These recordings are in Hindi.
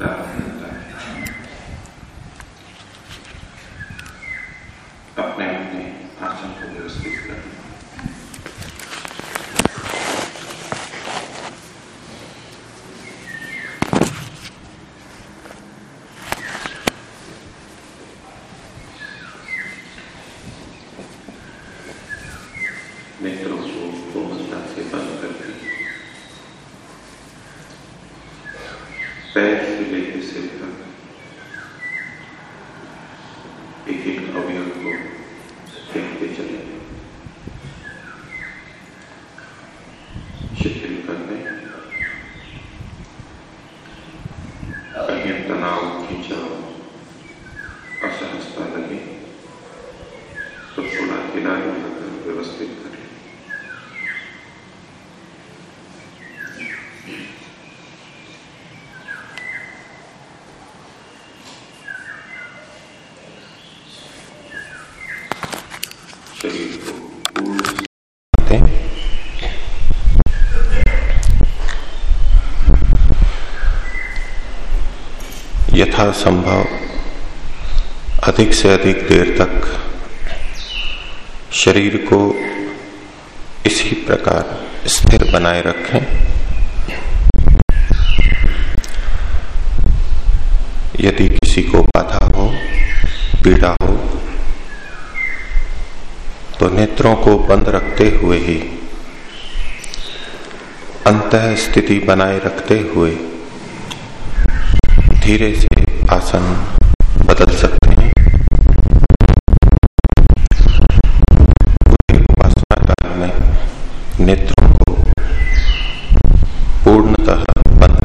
Uh, यथा संभव अधिक से अधिक देर तक शरीर को इसी प्रकार स्थिर बनाए रखें। यदि किसी को बाधा हो, पीड़ा हो तो नेत्रों को बंद रखते हुए ही अंत स्थिति बनाए रखते हुए, धीरे से आसन बदल सकते हैं। पूरे उपासना काल में नेत्रों को पूर्णतः बंद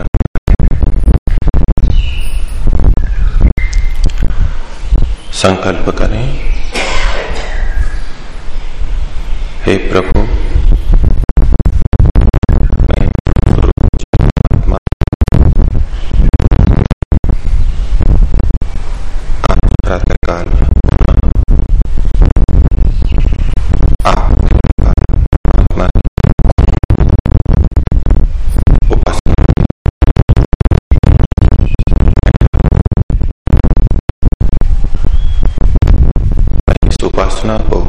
संकल्प करें, हे प्रभु इस उपासना को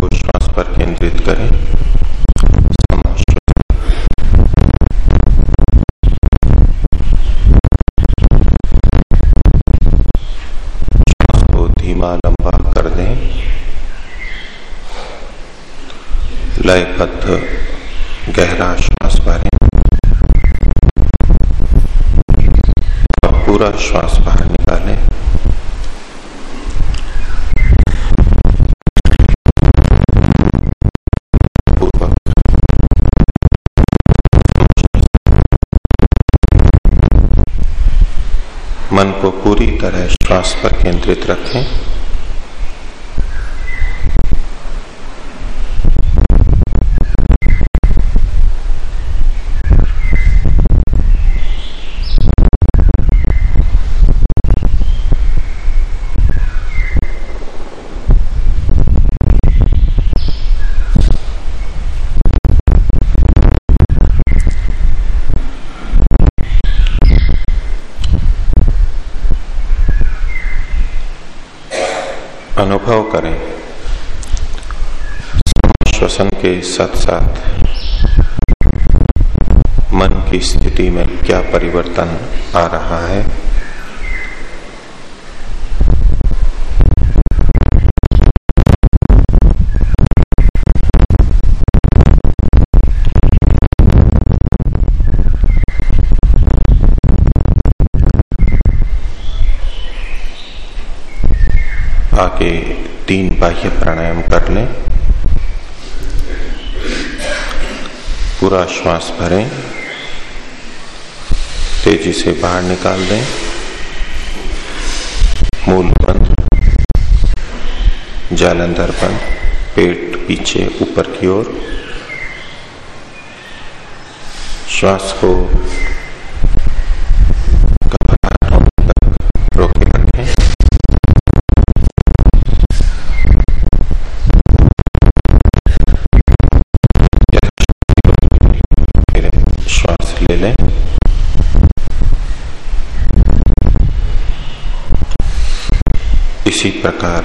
को श्वास पर केंद्रित करें। धीमा लंबा कर दें लयबद्ध गहरा श्वास भरें। और पूरा श्वास बाहर निकालें। मन को पूरी तरह श्वास पर केंद्रित रखें। अनुभव करें। श्वसन के साथ साथ मन की स्थिति में क्या परिवर्तन आ रहा है? आके तीन बाह्य प्राणायाम कर लें। पूरा श्वास भरें। तेज़ी से बाहर निकाल दें। मूल बंद। जालंधर बंद पेट पीछे ऊपर की ओर। श्वास को इसी प्रकार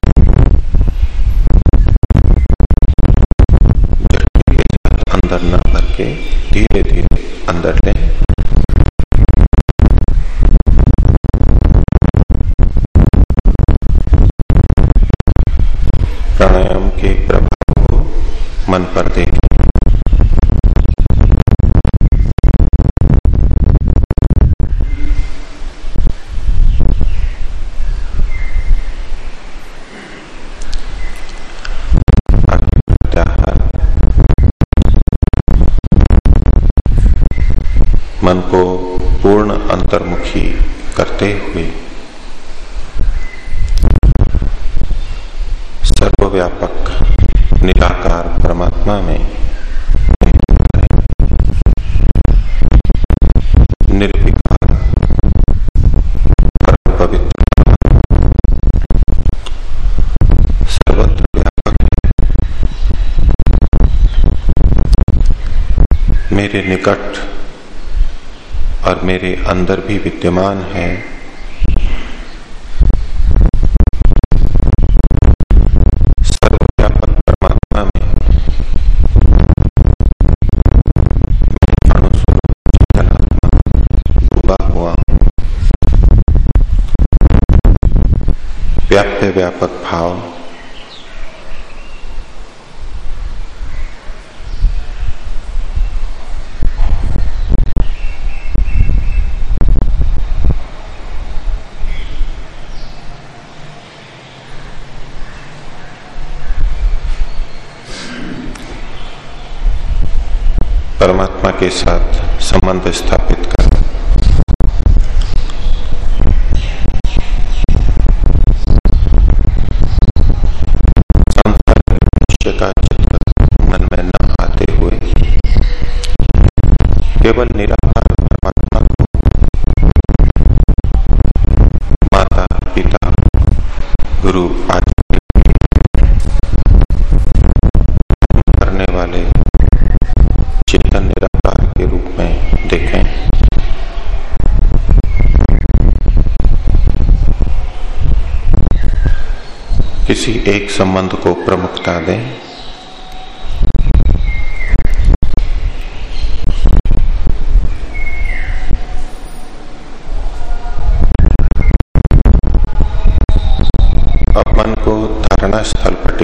अंदर न भर के धीरे धीरे अंदर लें। प्राणायाम के प्रभाव को मन पर देखें मन को पूर्ण अंतर्मुखी करते हुए सर्वव्यापक निराकार परमात्मा में निर्विकार पवित्र सर्वत्र व्यापक। मेरे निकट और मेरे अंदर भी विद्यमान है। व्यापक भाव परमात्मा के साथ संबंध स्थापित कर। केवल निराकार परमात्मा को माता पिता गुरु आदि किसी एक संबंध को प्रमुखता दें।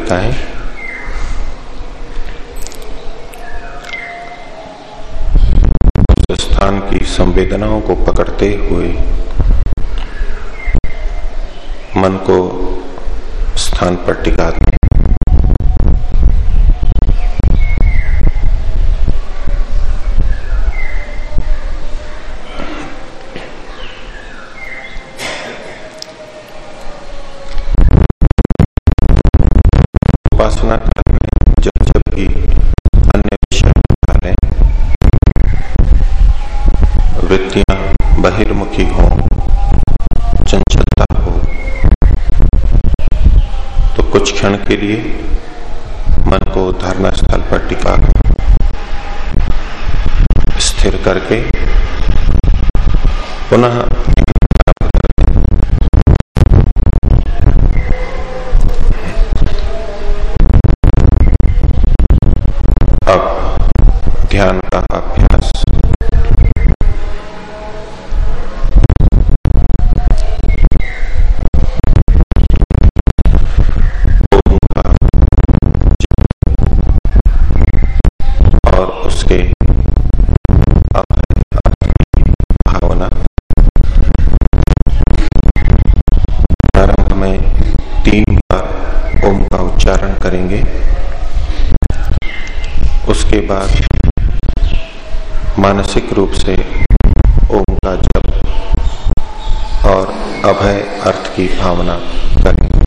है उस स्थान की संवेदनाओं को पकड़ते हुए मन को स्थान पर टिका उपासना काल में जब जब भी अन्य विषय वृत्तियाँ बहिर्मुखी हों। कुछ क्षण के लिए मन को धारणा स्थल पर टिका स्थिर करके पुनः अब ध्यान का तीन बार ओम का उच्चारण करेंगे। उसके बाद मानसिक रूप से ओम का जप और अभय अर्थ की भावना करेंगे।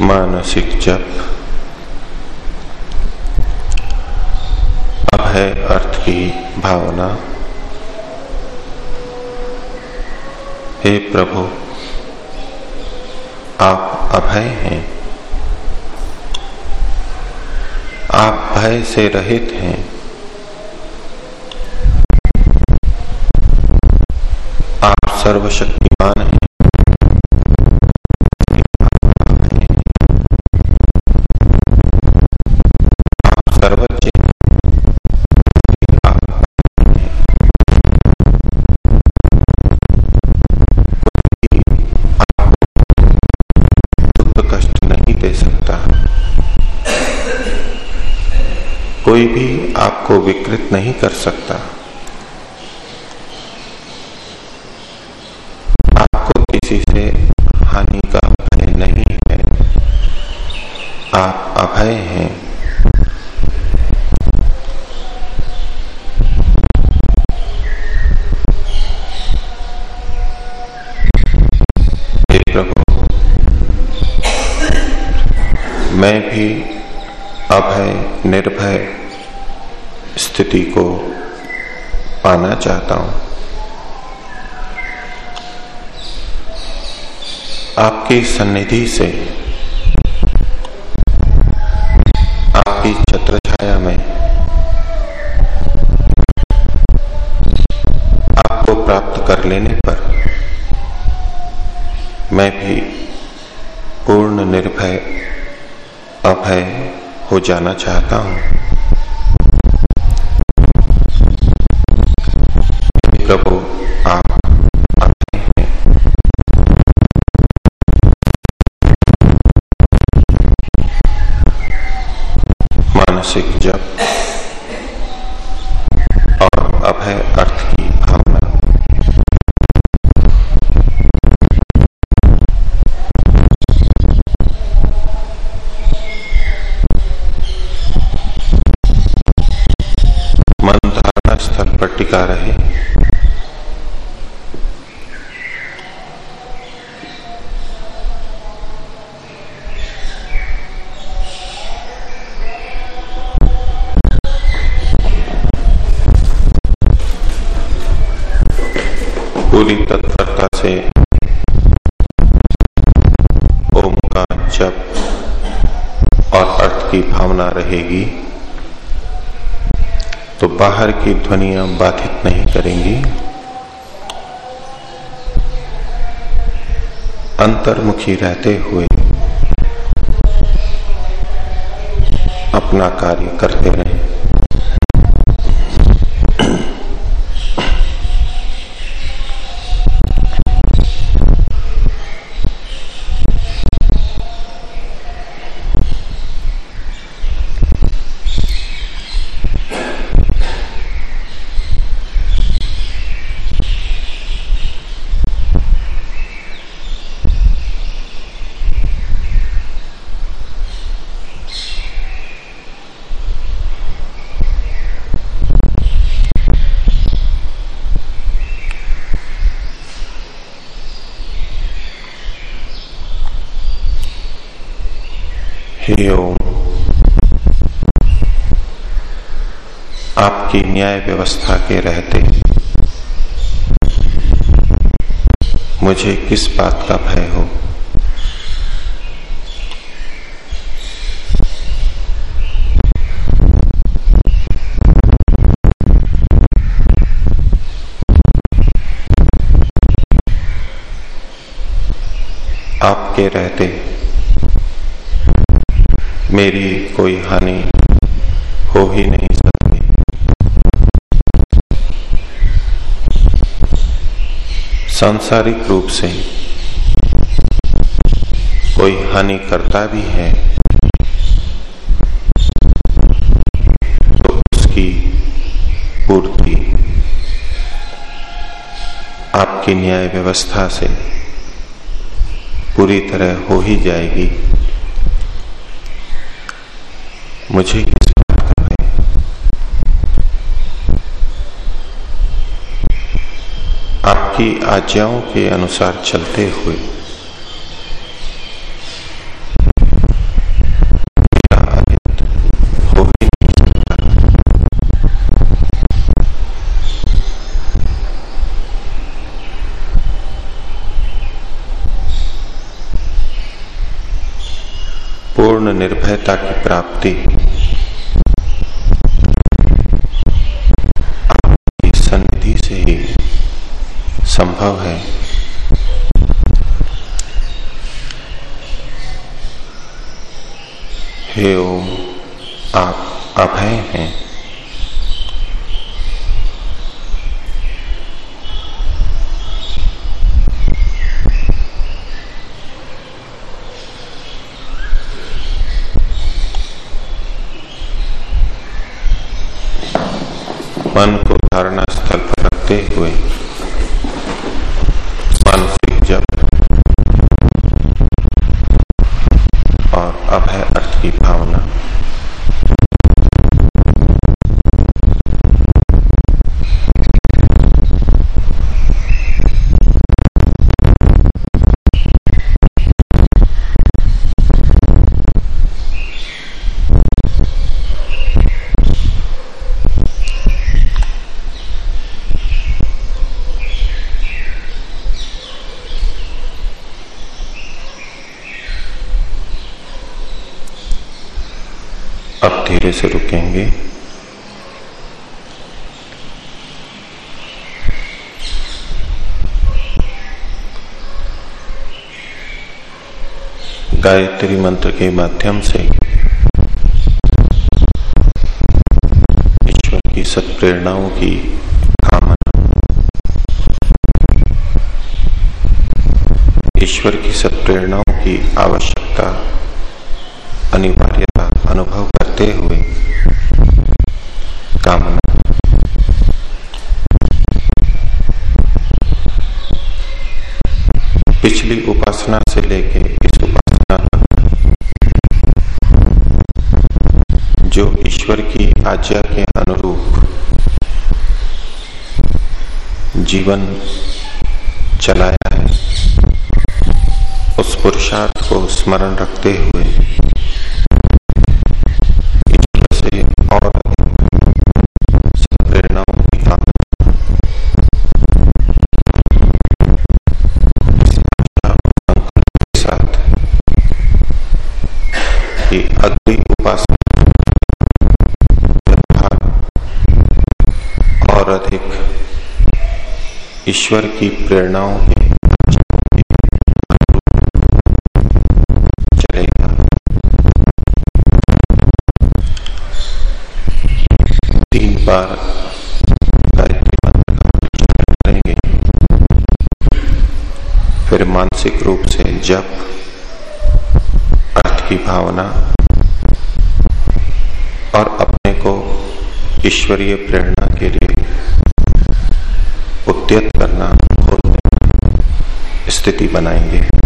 मानसिक जप। अभय अर्थ की भावना। हे प्रभु, आप अभय हैं। आप भय से रहित हैं। आप सर्वशक्तिमान हैं। कोई भी आपको विकृत नहीं कर सकता। आपको किसी से हानि का भय नहीं है। आप अभय हैं। मैं भी अभय निर्भय स्थिति को पाना चाहता हूँ। आपकी सन्निधि से, आपकी छत्र छाया में, आपको प्राप्त कर लेने पर, मैं भी पूर्ण निर्भय, अभय हो जाना चाहता हूँ। प्रभु आप अभय हैं। मानसिक जप और अभय अर्थ की टिका रहे। पूरी तत्परता से ओम का जप और अर्थ की भावना रहेगी। तो बाहर की ध्वनियाँ बाधित नहीं करेंगी। अंतर्मुखी रहते हुए अपना कार्य करते रहें। ओम आपकी न्याय व्यवस्था के रहते। मुझे किस बात का भय हो? आपके रहते। मेरी कोई हानि हो ही नहीं सकती। सांसारिक रूप से कोई हानि करता भी है तो उसकी पूर्ति आपकी न्याय व्यवस्था से पूरी तरह हो ही जाएगी। मुझे किस बात का है आपकी आज्ञाओं के अनुसार चलते हुए पूर्ण निर्भयता की प्राप्ति। आपकी सन्निधि से ही संभव है। हे ओम, आप अभय हैं मन को धारणा स्थल पर रखते हुए मानसिक जप और अभय अर्थ धीरे से रुकेंगे। गायत्री मंत्र के माध्यम से ईश्वर की सत्प्रेरणाओं की कामना ईश्वर की सत्प्रेरणाओं की आवश्यकता अनिवार्यता अनुभव करते हुए कामना पिछली उपासना से लेके इस उपासना जो ईश्वर की आज्ञा के अनुरूप जीवन चलाया है, उस पुरुषार्थ को स्मरण रखते हुए उपासना और अधिक ईश्वर की प्रेरणाओं के चलेगा। तीन बार फिर मानसिक रूप से जप, अर्थ की भावना और अपने को ईश्वरीय प्रेरणा के लिए उद्यत करना स्थिति बनाएँगे।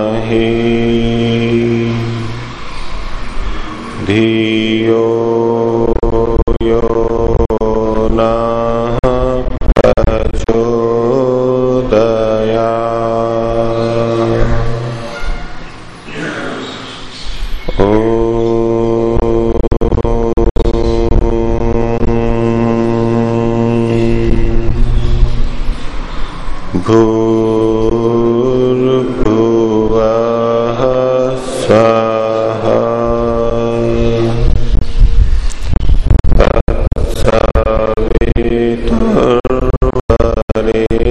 धियो यो न प्रचोदया। तले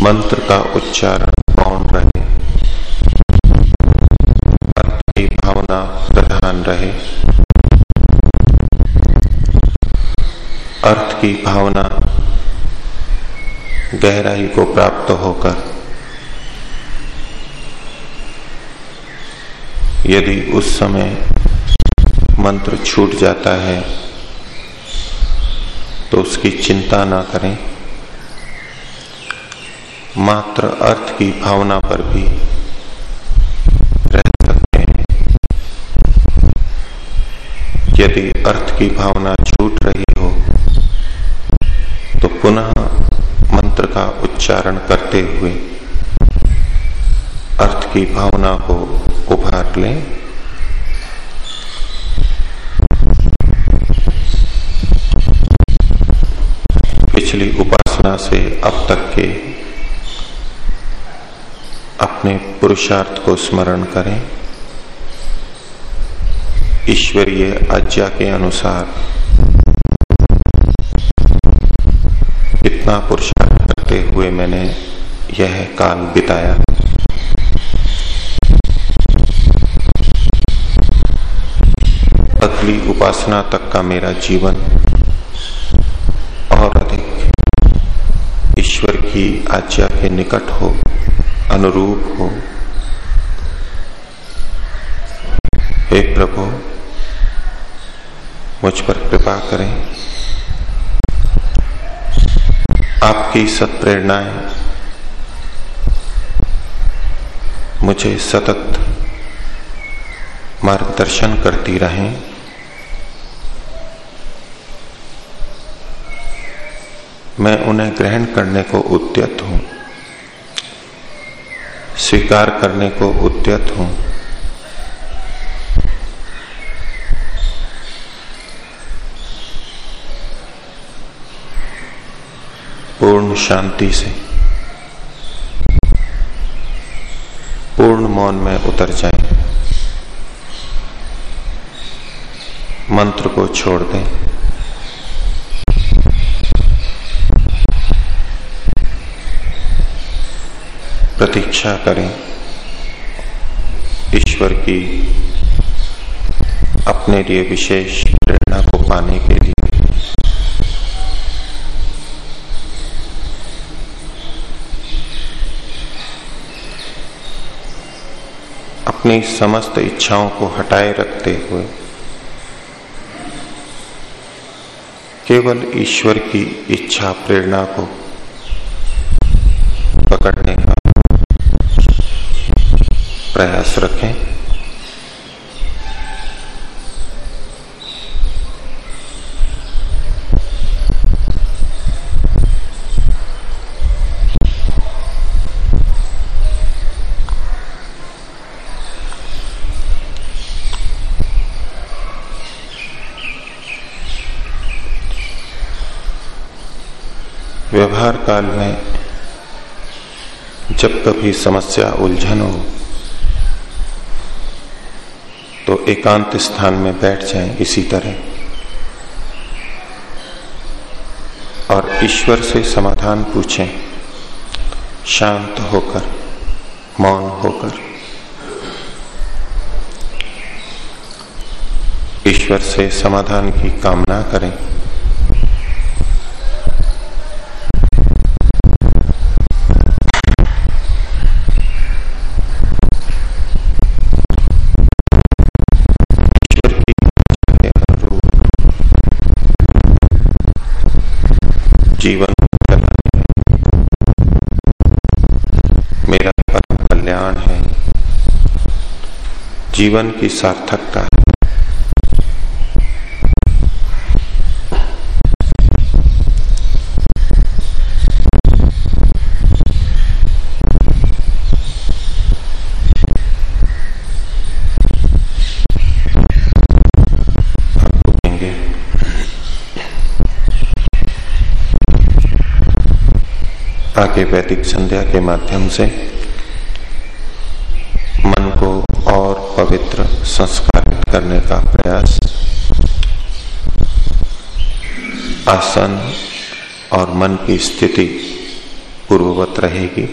मंत्र का उच्चारण कौन रहे। की भावना प्रधान रहे। अर्थ की भावना गहराई को प्राप्त होकर। यदि उस समय मंत्र छूट जाता है तो उसकी चिंता ना करें। मात्र अर्थ की भावना पर भी रह सकते हैं। यदि अर्थ की भावना छूट रही हो तो पुनः मंत्र का उच्चारण करते हुए अर्थ की भावना को उभार लें। पिछली उपासना से अब तक के अपने पुरुषार्थ को स्मरण करें। ईश्वरीय आज्ञा के अनुसार कितना पुरुषार्थ करते हुए मैंने यह काल बिताया। अगली उपासना तक का मेरा जीवन और अधिक ईश्वर की आज्ञा के निकट हो, अनुरूप हो। हे प्रभु, मुझ पर कृपा करें। आपकी सत्प्रेरणाएँ मुझे सतत मार्गदर्शन करती रहें। मैं उन्हें ग्रहण करने को उद्यत हूँ। स्वीकार करने को उद्यत हूँ। पूर्ण शांति से, पूर्ण मौन में उतर जाएँ। मंत्र को छोड़ दें। प्रतीक्षा करें ईश्वर की अपने लिए विशेष प्रेरणा को पाने के लिए। अपनी समस्त इच्छाओं को हटाए रखते हुए केवल ईश्वर की इच्छा प्रेरणा को पकड़ने का प्रयास रखें। व्यवहार काल में जब कभी समस्या उलझन हो तो एकांत स्थान में बैठ जाएँ इसी तरह। और ईश्वर से समाधान पूछें। शांत होकर, मौन होकर। ईश्वर से समाधान की कामना करें। जीवन मेरा परम कल्याण है। जीवन की सार्थकता है आगे वैदिक संध्या के माध्यम से मन को और पवित्र संस्कारित करने का प्रयास, आसन और मन की स्थिति पूर्ववत रहेगी।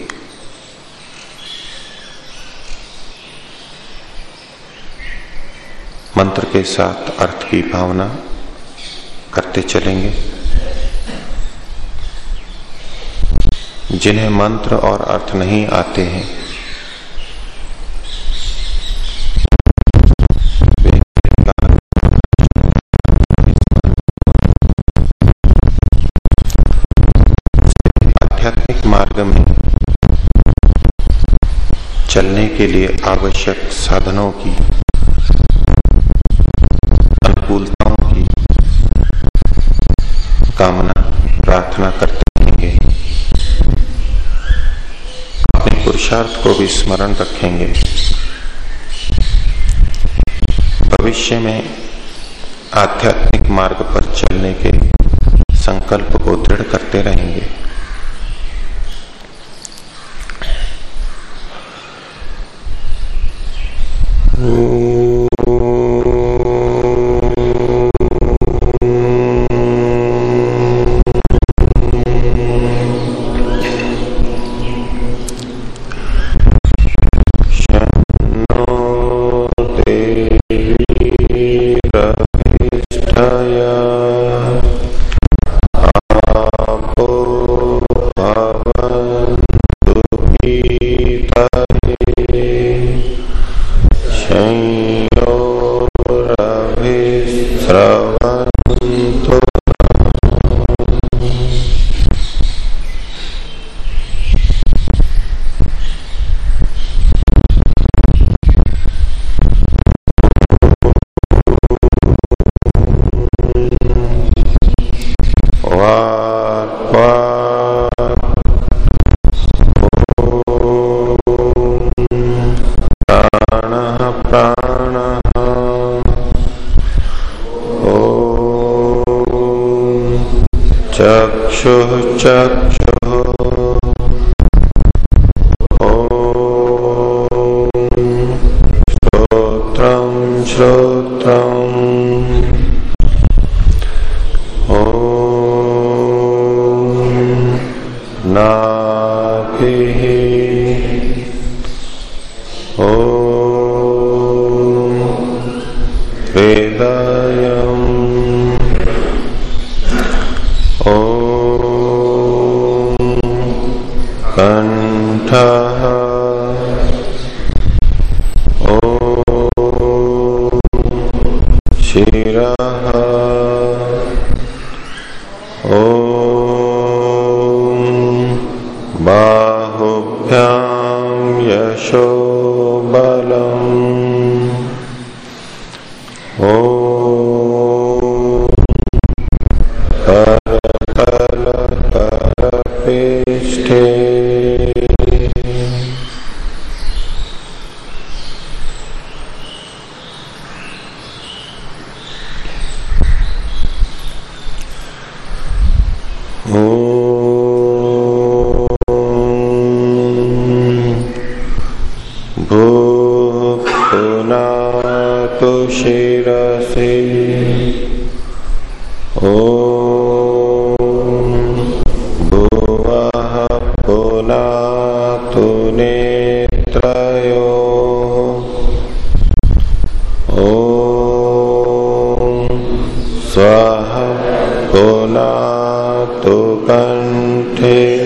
मंत्र के साथ अर्थ की भावना करते चलेंगे। जिन्हें मंत्र और अर्थ नहीं आते हैं। आध्यात्मिक मार्ग में चलने के लिए आवश्यक साधनों की, अनुकूलताओं की कामना, प्रार्थना करते पुरुषार्थ को भी स्मरण रखेंगे। भविष्य में आध्यात्मिक मार्ग पर चलने के संकल्प को दृढ़ करते रहेंगे। संयोरभिस्रवन्तु प्राणः। ॐ चक्षुः चक्षु। कंठे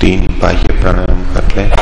तीन बाह्य प्राणायाम कर लें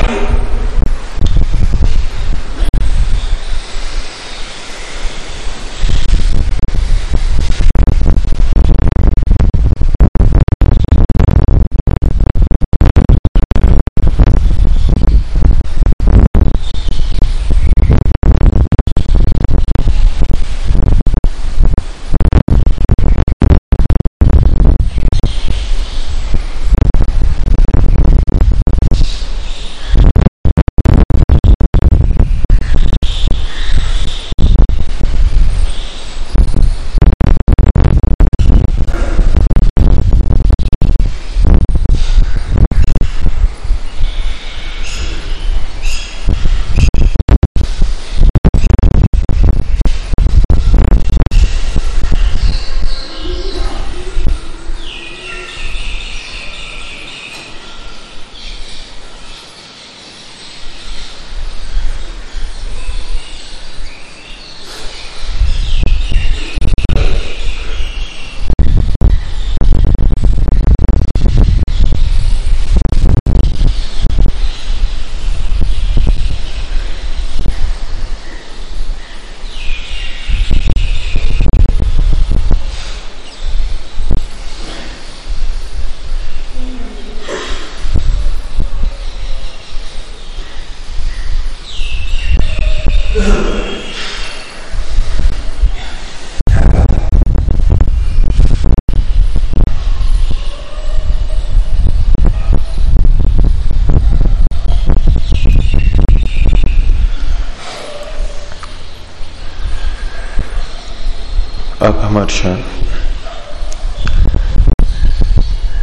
अब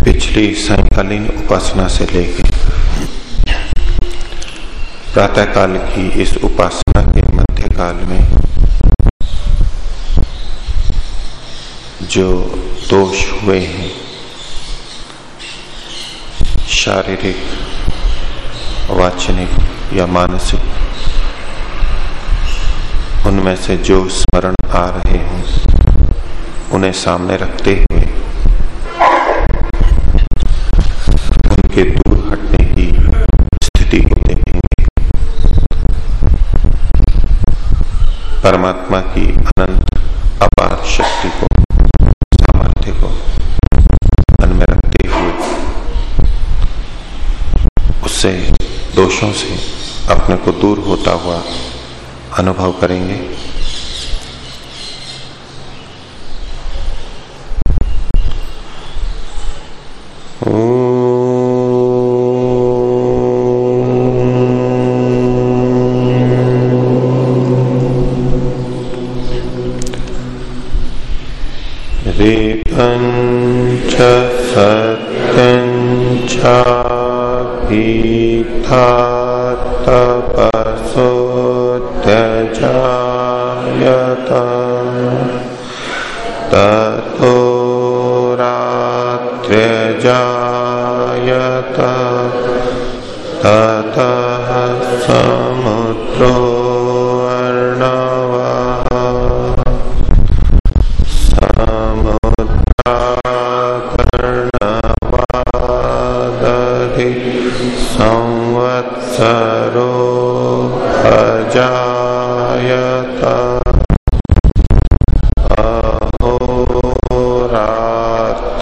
पिछली सायकालीन उपासना से लेकर प्रातः काल की इस उपासना के मध्य काल में जो दोष हुए हैं, शारीरिक, वाचनिक या मानसिक, उनमें से जो स्मरण आ रहे हैं उन्हें सामने रखते हुए उनके दूर हटने की स्थिति को देखेंगे परमात्मा की अनंत अपार शक्ति को, सामर्थ्य को मन में रखते हुए, उससे, दोषों से अपने को दूर होता हुआ अनुभव करेंगे।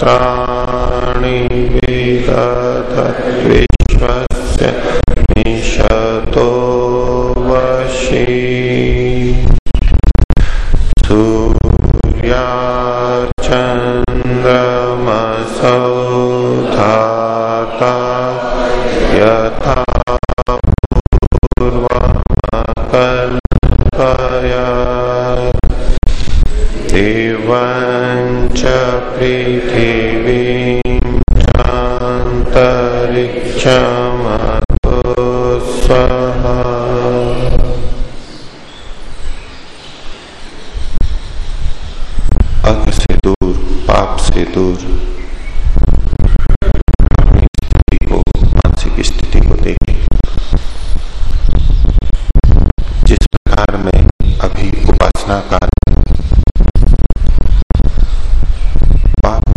विदधत् निशतो वशी। सूर्याचन्द्रमसौ धाता यथा पूर्वमकल्पया। देवञ्च पृथिवीं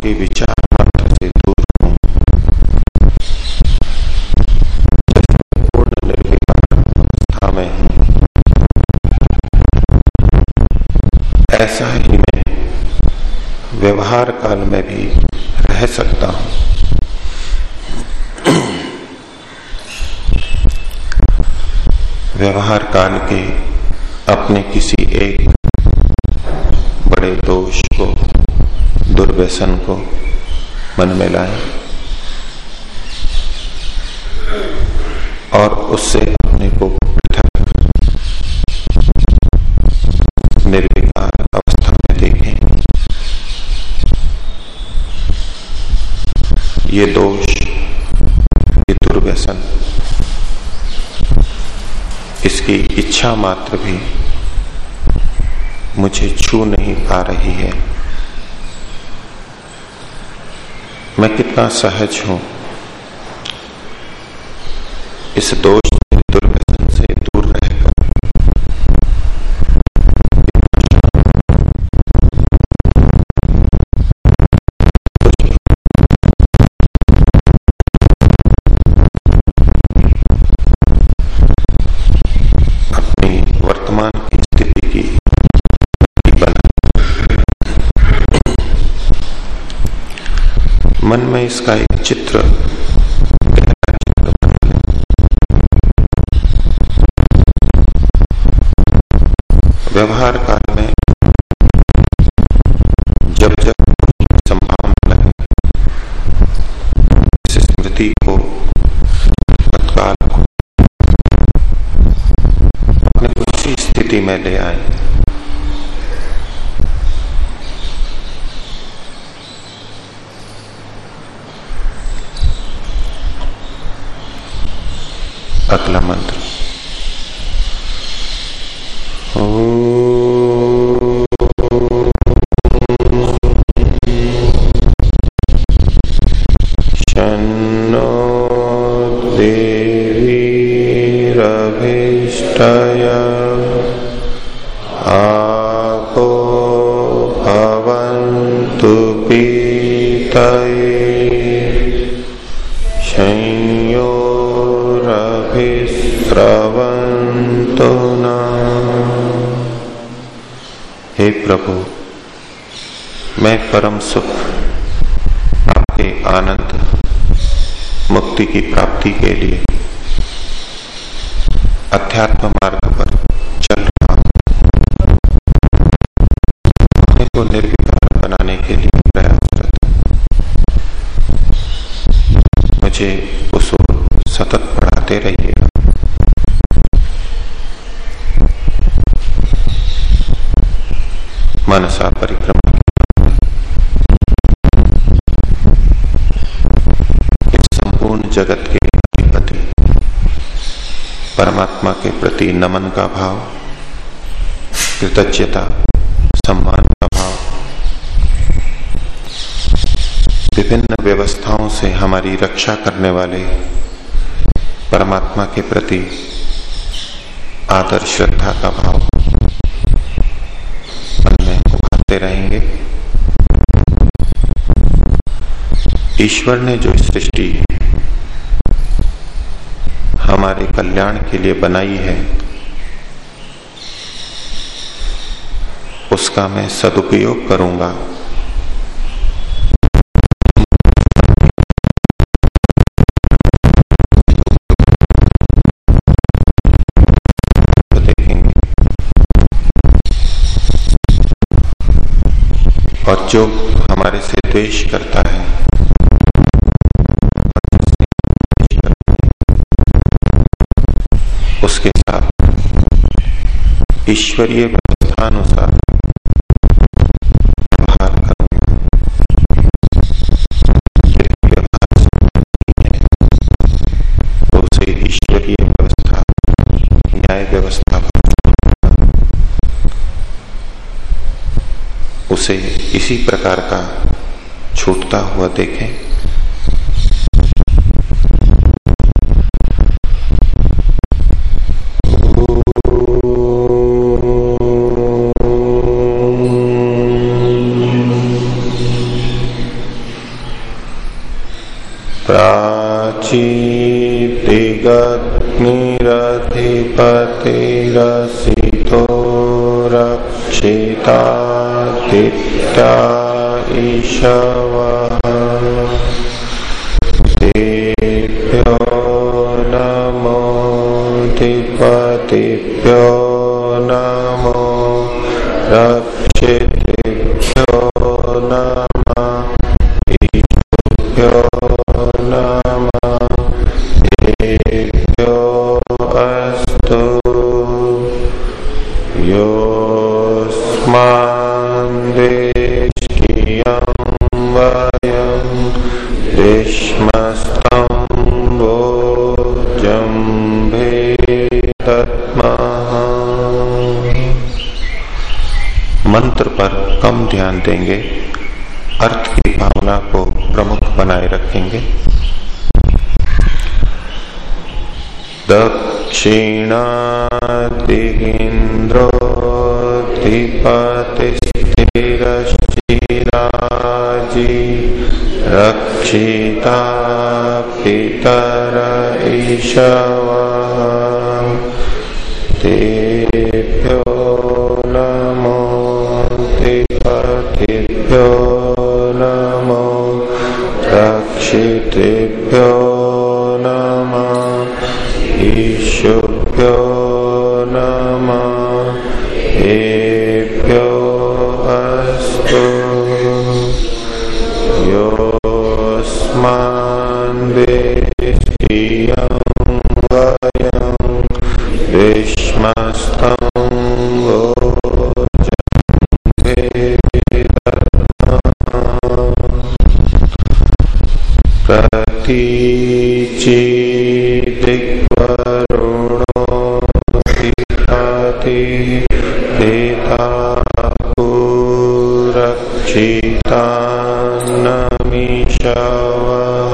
के विचार मात्र से दूर हूँ। हूँ। ऐसा ही मैं व्यवहार काल में भी रह सकता हूँ। व्यवहार काल के अपने किसी एक बड़े दोष को दुर्व्यसन को मन में लाए और उससे अपने को पृथक निर्विकार अवस्था में देखें। ये दोष, ये दुर्व्यसन, इसकी इच्छा मात्र भी मुझे छू नहीं पा रही है। मैं कितना सहज हूँ। इस दोष दुर्व्यसन से दूर रहकर। अपनी वर्तमान की मन में इसका एक चित्र। व्यवहार काल में जब जब संभावना लगे स्मृति को, तत्काल अपने उसी स्थिति में ले आए अगला मंत्र। देवीरभिष्टय आपो भवन्तु पीतये। संयोरभिस्रवन्तु न। हे प्रभु, मैं परम सुख, आपके आनंद, मुक्ति की प्राप्ति के लिए अध्यात्म मार्ग पर चल रहा हूँ। को निर्विकार बनाने के लिए प्रयासरत मुझे उस सतत बढ़ाते रहिएगा मनसा परिक्रमा। इस संपूर्ण जगत के अधिपति, परमात्मा के प्रति नमन का भाव, कृतज्ञता, सम्मान का भाव, विभिन्न व्यवस्थाओं से हमारी रक्षा करने वाले परमात्मा के प्रति आदर, श्रद्धा का भाव मन में उभारते रहेंगे ईश्वर ने जो सृष्टि हमारे कल्याण के लिए बनाई है, उसका मैं सदुपयोग करूँगा। और जो हमारे से द्वेष करता है उसके साथ। ईश्वरीय व्यवस्थानुसार ईश्वरीय व्यवस्था, न्याय व्यवस्था उसे इसी प्रकार का छूटता हुआ देखें। ईशवः मंत्र पर कम ध्यान देंगे, अर्थ की भावना को प्रमुख बनाए रखेंगे। दक्षिणादिगिन्द्रोऽधिपतिस्थिरश्चिराजी रक्षिता पितर ईशवः नमोऽधिपतिभ्यो नमो रक्षितेभ्यो नमः ईशुभ्यो नमः कतिचिदिक्वरुणो सिखति देता कुरक्षितान्नमिषवः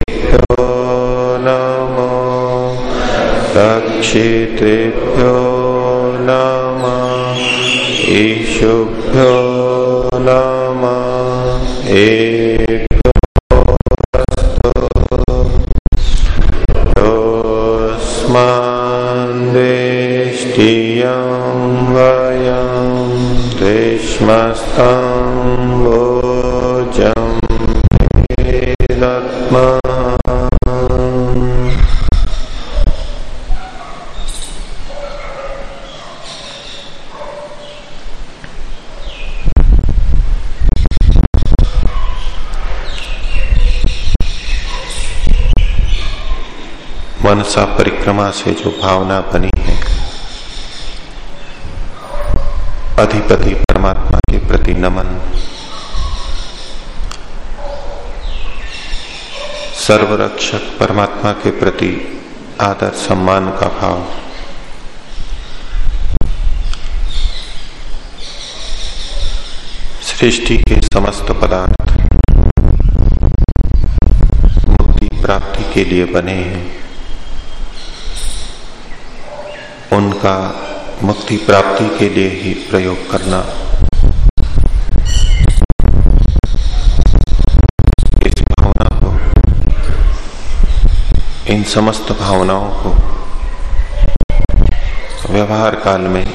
अस्तु योऽस्मान् वेष्टियं वयं विश्मस्तं मनसा परिक्रमा से जो भावना बनी है, अधिपति परमात्मा के प्रति नमन। सर्वरक्षक परमात्मा के प्रति आदर सम्मान का भाव। सृष्टि के समस्त पदार्थ मुक्ति प्राप्ति के लिए बने हैं। उनका मुक्ति प्राप्ति के लिए ही प्रयोग करना। इस भावना को, इन समस्त भावनाओं को व्यवहार काल में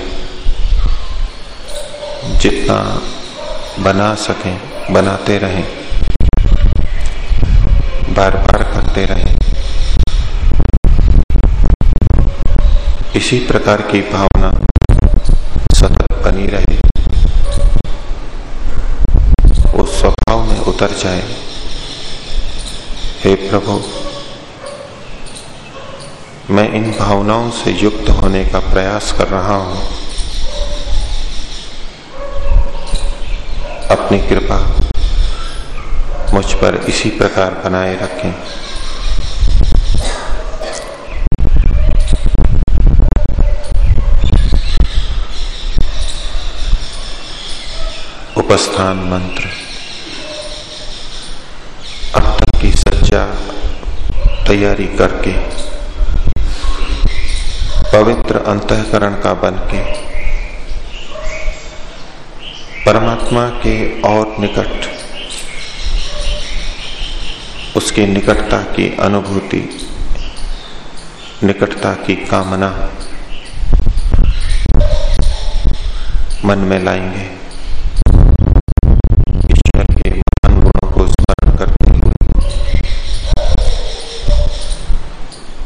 जितना बना सकें, बनाते रहें बार बार करते रहें। इसी प्रकार की भावना सतत बनी रहे। वो स्वभाव में उतर जाए। हे प्रभु, मैं इन भावनाओं से युक्त होने का प्रयास कर रहा हूँ। अपनी कृपा मुझ पर इसी प्रकार बनाए रखें। उपस्थान मंत्र। तक की सच्चा तैयारी करके, पवित्र अंतकरण का बन के परमात्मा के और निकट, उसकी निकटता की अनुभूति, निकटता की कामना मन में लाएँगे।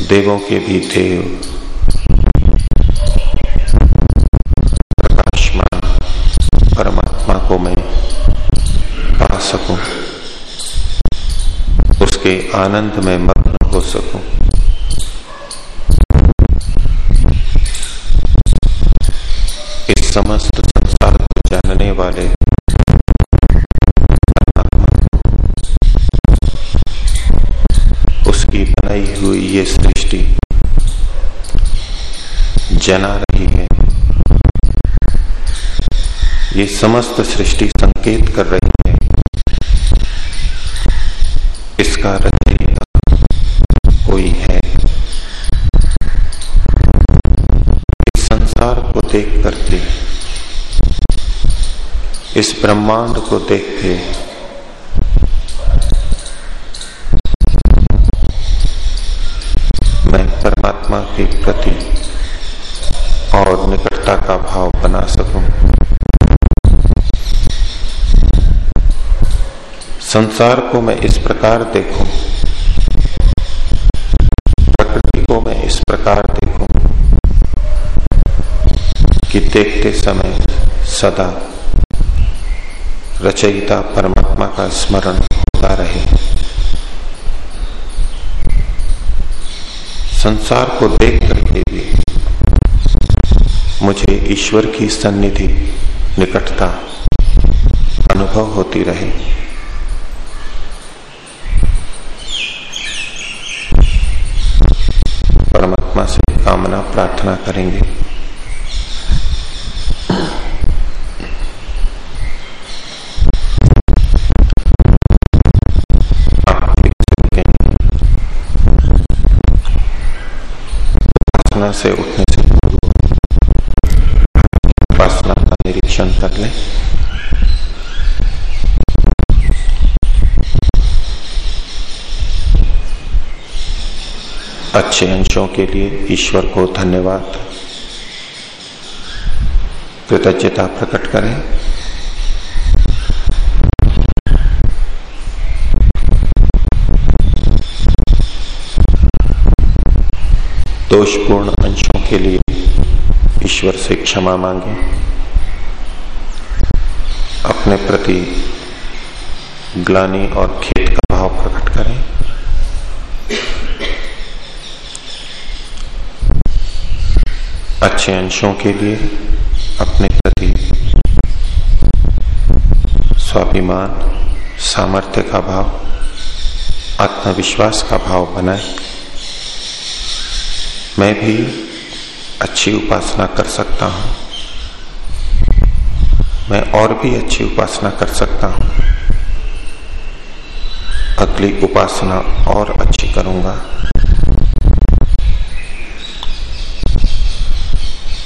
देवों के भी देव। प्रकाशमान परमात्मा को मैं पा सकूँ। उसके आनंद में मग्न हो सकूँ। इस समस्त संसार को जानने वाले उसकी बनाई हुई ये सृष्टि जना रही है। ये समस्त सृष्टि संकेत कर रही है। इसका रचयिता कोई है। इस संसार को देख करके इस ब्रह्मांड को देख के परमात्मा के प्रति और निकटता का भाव बना सकूँ। संसार को मैं इस प्रकार देखूँ। प्रकृति को मैं इस प्रकार देखूँ कि देखते समय सदा रचयिता परमात्मा का स्मरण होता रहे। संसार को देख करके भी मुझे ईश्वर की सन्निधि, निकटता अनुभव होती रहे। परमात्मा से कामना प्रार्थना करेंगे। उपासना से उठने से उपासना का निरीक्षण कर लें। अच्छे अंशों के लिए ईश्वर को धन्यवाद। कृतज्ञता प्रकट करें। दोषपूर्ण अंशों के लिए ईश्वर से क्षमा मांगे। अपने प्रति ग्लानी और खेत का भाव प्रकट करें। अच्छे अंशों के लिए अपने प्रति स्वाभिमान, सामर्थ्य का भाव, आत्मविश्वास का भाव बनाए। मैं भी अच्छी उपासना कर सकता हूँ। मैं और भी अच्छी उपासना कर सकता हूँ। अगली उपासना और अच्छी करूँगा।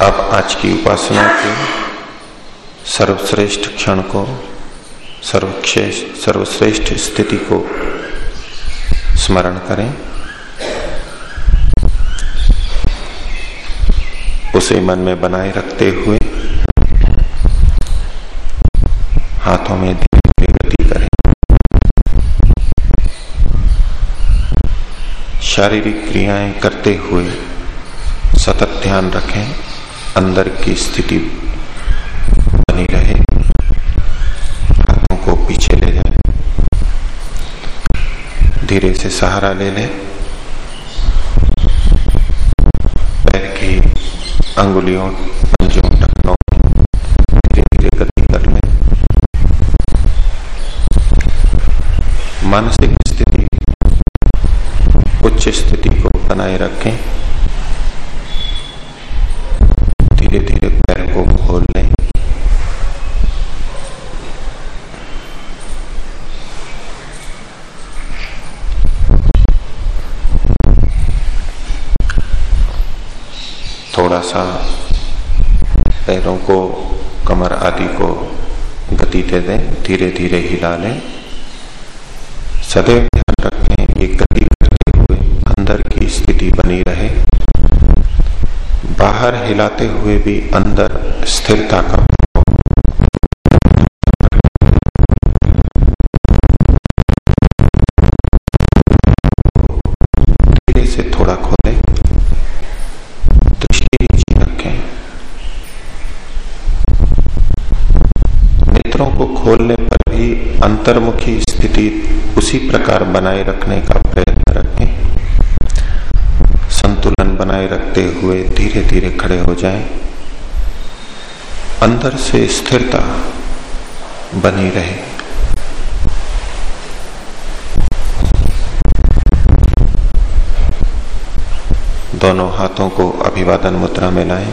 अब आज की उपासना के सर्वश्रेष्ठ क्षण को सर्वश्रेष्ठ सर्वश्रेष्ठ स्थिति को स्मरण करें। उसे मन में बनाए रखते हुए हाथों में धीरे धीरे गति करें। शारीरिक क्रियाएँ करते हुए सतत ध्यान रखें, अंदर की स्थिति बनी रहे, हाथों को पीछे ले जाए, धीरे से सहारा ले लें। अंगुलियों पंजों टखनों धीरे गति कर मानसिक स्थिति उच्च स्थिति को बनाए रखें धीरे धीरे पैर को खोल लें थोड़ा सा पैरों को, कमर आदि को गति दे दें धीरे धीरे हिला लें। सदैव ध्यान रखें, ये गति करते हुए अंदर की स्थिति बनी रहे। बाहर हिलाते हुए भी अंदर स्थिरता का खोलने पर भी अंतर्मुखी स्थिति उसी प्रकार बनाए रखने का प्रयत्न रखें। संतुलन बनाए रखते हुए धीरे धीरे खड़े हो जाएँ, अंदर से स्थिरता बनी रहे। दोनों हाथों को अभिवादन मुद्रा में लाएँ।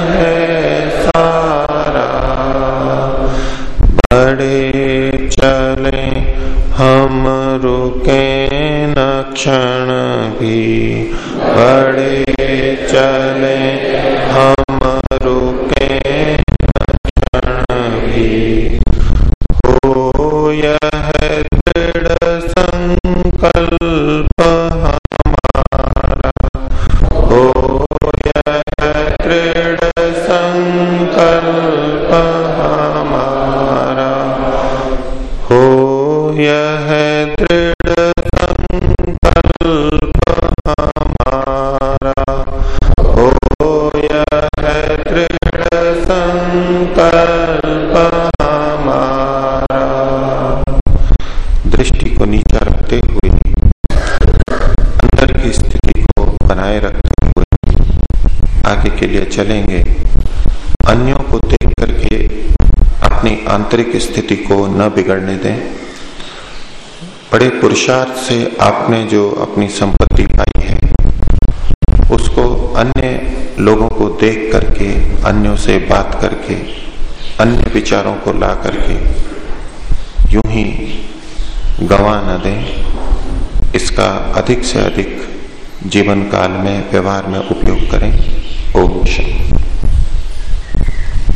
चले हम रुके न क्षण भी। बड़े चले हम रुके हो यह दृढ़ संकल्प बनाए रखते हुए आगे के लिए चलेंगे। अन्यों को देख करके अपनी आंतरिक स्थिति को न बिगड़ने दें। बड़े पुरुषार्थ से आपने जो अपनी संपत्ति पाई है, उसको अन्य लोगों को देख करके, अन्यों से बात करके, अन्य विचारों को ला करके, यूँ ही गवा न दें। इसका अधिक से अधिक जीवन काल में व्यवहार में उपयोग करें। ओम शांति